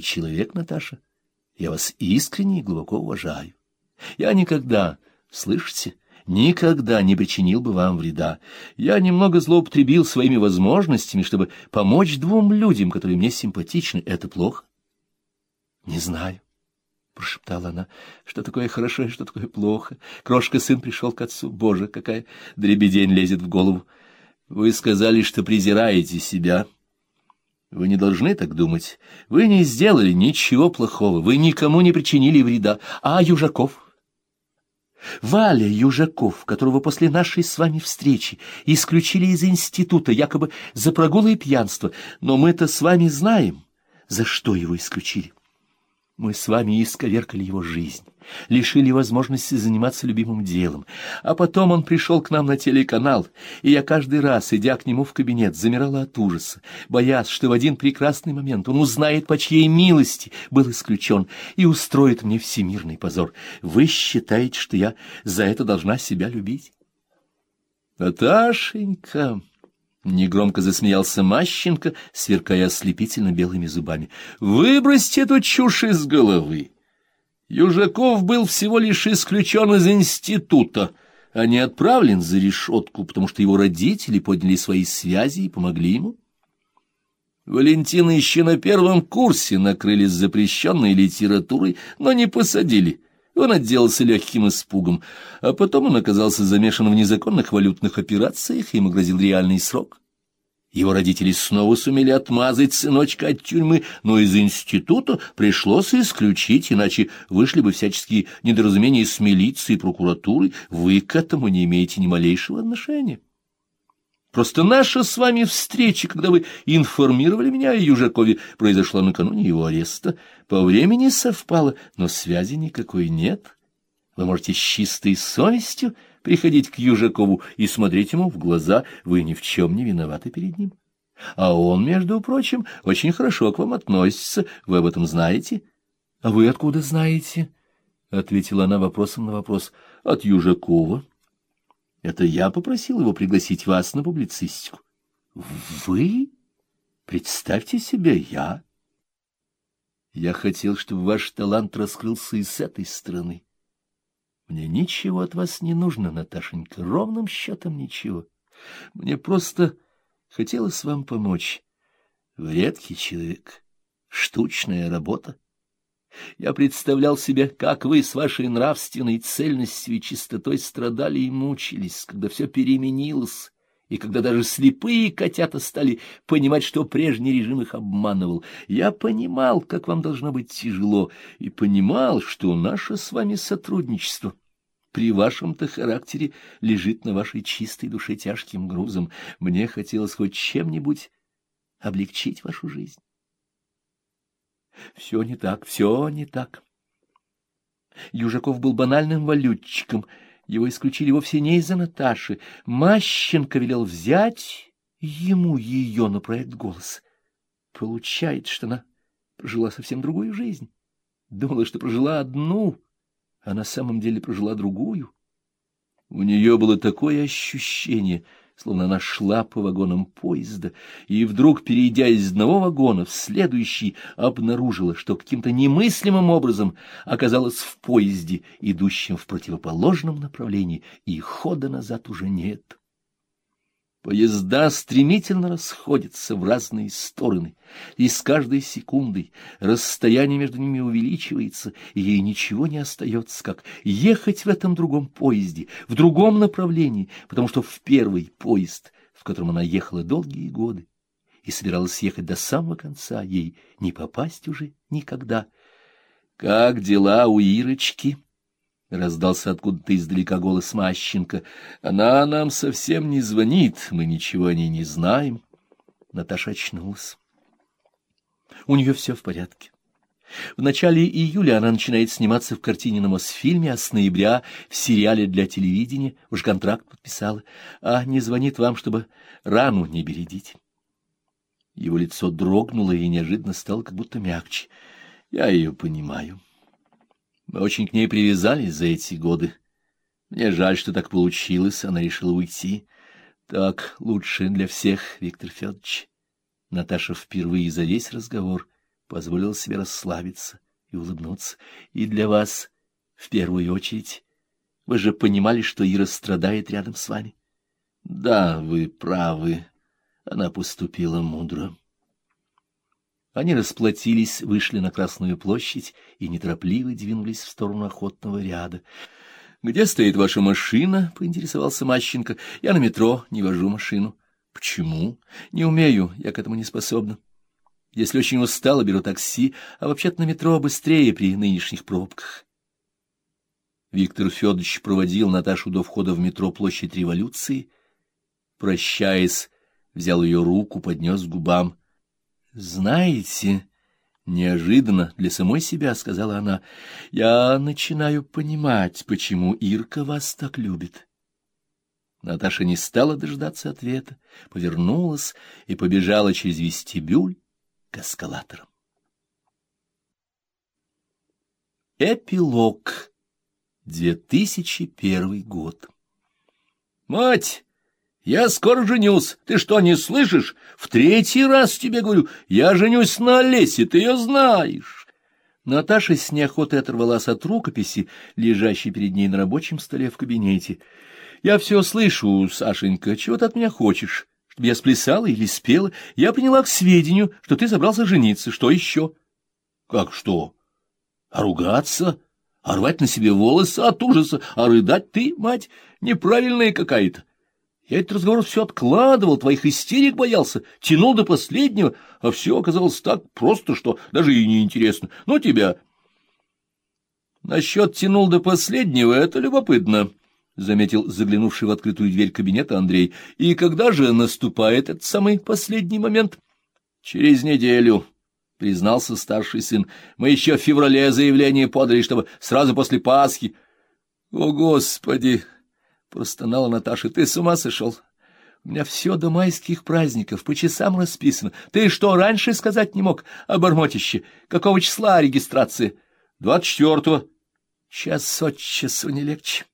и человек, Наташа. Я вас искренне и глубоко уважаю. Я никогда, слышите, никогда не причинил бы вам вреда. Я немного злоупотребил своими возможностями, чтобы помочь двум людям, которые мне симпатичны. Это плохо? Не знаю. — прошептала она. — Что такое хорошо и что такое плохо? Крошка-сын пришел к отцу. Боже, какая дребедень лезет в голову. Вы сказали, что презираете себя. Вы не должны так думать. Вы не сделали ничего плохого. Вы никому не причинили вреда. А Южаков? Валя Южаков, которого после нашей с вами встречи исключили из института, якобы за прогулы и пьянство. Но мы-то с вами знаем, за что его исключили. Мы с вами исковеркали его жизнь, лишили возможности заниматься любимым делом. А потом он пришел к нам на телеканал, и я каждый раз, идя к нему в кабинет, замирала от ужаса, боясь, что в один прекрасный момент он узнает, по чьей милости был исключен, и устроит мне всемирный позор. Вы считаете, что я за это должна себя любить? Наташенька... Негромко засмеялся Мащенко, сверкая ослепительно белыми зубами. «Выбросьте эту чушь из головы! Южаков был всего лишь исключен из института, а не отправлен за решетку, потому что его родители подняли свои связи и помогли ему. Валентина еще на первом курсе накрылись запрещенной литературой, но не посадили». Он отделался легким испугом, а потом он оказался замешан в незаконных валютных операциях, и ему грозил реальный срок. Его родители снова сумели отмазать сыночка от тюрьмы, но из института пришлось исключить, иначе вышли бы всяческие недоразумения с милицией и прокуратурой. Вы к этому не имеете ни малейшего отношения. Просто наша с вами встреча, когда вы информировали меня о Южакове, произошла накануне его ареста. По времени совпало, но связи никакой нет. Вы можете с чистой совестью приходить к Южакову и смотреть ему в глаза, вы ни в чем не виноваты перед ним. А он, между прочим, очень хорошо к вам относится, вы об этом знаете. — А вы откуда знаете? — ответила она вопросом на вопрос. — От Южакова. Это я попросил его пригласить вас на публицистику. Вы? Представьте себе, я. Я хотел, чтобы ваш талант раскрылся и с этой стороны. Мне ничего от вас не нужно, Наташенька, ровным счетом ничего. Мне просто хотелось вам помочь. Вы редкий человек, штучная работа. Я представлял себе, как вы с вашей нравственной цельностью и чистотой страдали и мучились, когда все переменилось, и когда даже слепые котята стали понимать, что прежний режим их обманывал. Я понимал, как вам должно быть тяжело, и понимал, что наше с вами сотрудничество при вашем-то характере лежит на вашей чистой душе тяжким грузом. Мне хотелось хоть чем-нибудь облегчить вашу жизнь. Все не так, все не так. Южаков был банальным валютчиком. Его исключили вовсе не из-за Наташи. Мащенко велел взять ему ее на проект «Голос». Получается, что она прожила совсем другую жизнь. Думала, что прожила одну, а на самом деле прожила другую. У нее было такое ощущение — словно она шла по вагонам поезда, и вдруг, перейдя из одного вагона в следующий, обнаружила, что каким-то немыслимым образом оказалась в поезде, идущем в противоположном направлении, и хода назад уже нет. Поезда стремительно расходятся в разные стороны, и с каждой секундой расстояние между ними увеличивается, и ей ничего не остается, как ехать в этом другом поезде, в другом направлении, потому что в первый поезд, в котором она ехала долгие годы, и собиралась ехать до самого конца, ей не попасть уже никогда. «Как дела у Ирочки?» — раздался откуда-то издалека голос Мащенко. — Она нам совсем не звонит, мы ничего о ней не знаем. Наташа очнулась. У нее все в порядке. В начале июля она начинает сниматься в картине на Мосфильме, а с ноября в сериале для телевидения, уж контракт подписала, а не звонит вам, чтобы рану не бередить. Его лицо дрогнуло и неожиданно стало как будто мягче. Я ее понимаю. Мы очень к ней привязались за эти годы. Мне жаль, что так получилось, она решила уйти. Так лучше для всех, Виктор Федорович. Наташа впервые за весь разговор позволила себе расслабиться и улыбнуться. И для вас, в первую очередь, вы же понимали, что Ира страдает рядом с вами. Да, вы правы. Она поступила мудро. Они расплатились, вышли на Красную площадь и неторопливо двинулись в сторону охотного ряда. — Где стоит ваша машина? — поинтересовался Мащенко. — Я на метро, не вожу машину. — Почему? — Не умею, я к этому не способна. Если очень устала, беру такси, а вообще-то на метро быстрее при нынешних пробках. Виктор Федорович проводил Наташу до входа в метро площадь революции. Прощаясь, взял ее руку, поднес к губам. — Знаете, неожиданно для самой себя, — сказала она, — я начинаю понимать, почему Ирка вас так любит. Наташа не стала дождаться ответа, повернулась и побежала через вестибюль к эскалаторам. Эпилог. 2001 год. Мать, я скоро женюсь. Ты что, не слышишь? В третий раз тебе говорю, я женюсь на Олесе, ты ее знаешь. Наташа с неохотой оторвалась от рукописи, лежащей перед ней на рабочем столе в кабинете. Я все слышу, Сашенька, чего ты от меня хочешь? Чтобы я сплясала или спела? Я приняла к сведению, что ты собрался жениться. Что еще? Как что? А ругаться? А рвать на себе волосы от ужаса? А рыдать ты, мать, неправильная какая-то? Я этот разговор все откладывал, твоих истерик боялся, тянул до последнего, а все оказалось так просто, что даже и неинтересно. Но ну, тебя... Насчет тянул до последнего — это любопытно. — заметил заглянувший в открытую дверь кабинета Андрей. — И когда же наступает этот самый последний момент? — Через неделю, — признался старший сын. — Мы еще в феврале заявление подали, чтобы сразу после Пасхи. — О, Господи! — простонала Наташа. — Ты с ума сошел? У меня все до майских праздников, по часам расписано. Ты что, раньше сказать не мог, обормотище? Какого числа регистрация? — Двадцать четвертого. Час от часу не легче.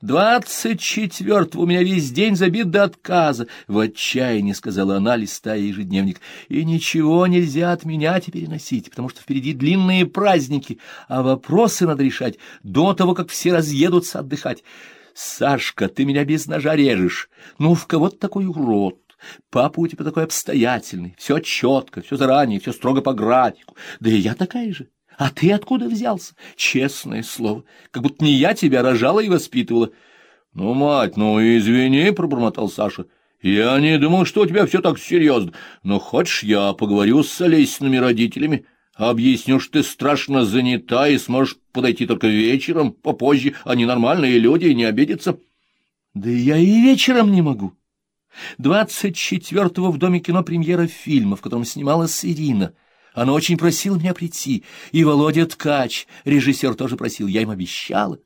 Двадцать четвертого у меня весь день забит до отказа, — в отчаянии сказала она, листая ежедневник. И ничего нельзя от меня теперь носить, потому что впереди длинные праздники, а вопросы надо решать до того, как все разъедутся отдыхать. Сашка, ты меня без ножа режешь. Ну, в кого такой урод? Папа у тебя такой обстоятельный, все четко, все заранее, все строго по графику. Да и я такая же. А ты откуда взялся? Честное слово, как будто не я тебя рожала и воспитывала. — Ну, мать, ну извини, — пробормотал Саша. — Я не думал, что у тебя все так серьезно. Но хочешь, я поговорю с Олесиными родителями, объясню, что ты страшно занята и сможешь подойти только вечером, попозже. Они нормальные люди и не обидятся. — Да я и вечером не могу. Двадцать четвертого в Доме кино премьера фильма, в котором снималась Ирина. Она очень просила меня прийти, и Володя Ткач, режиссер, тоже просил, я им обещала.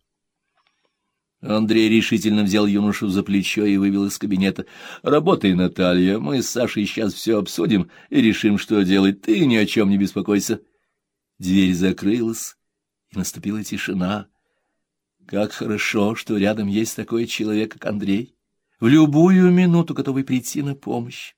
Андрей решительно взял юношу за плечо и вывел из кабинета. — Работай, Наталья, мы с Сашей сейчас все обсудим и решим, что делать. Ты ни о чем не беспокойся. Дверь закрылась, и наступила тишина. Как хорошо, что рядом есть такой человек, как Андрей, в любую минуту готовый прийти на помощь.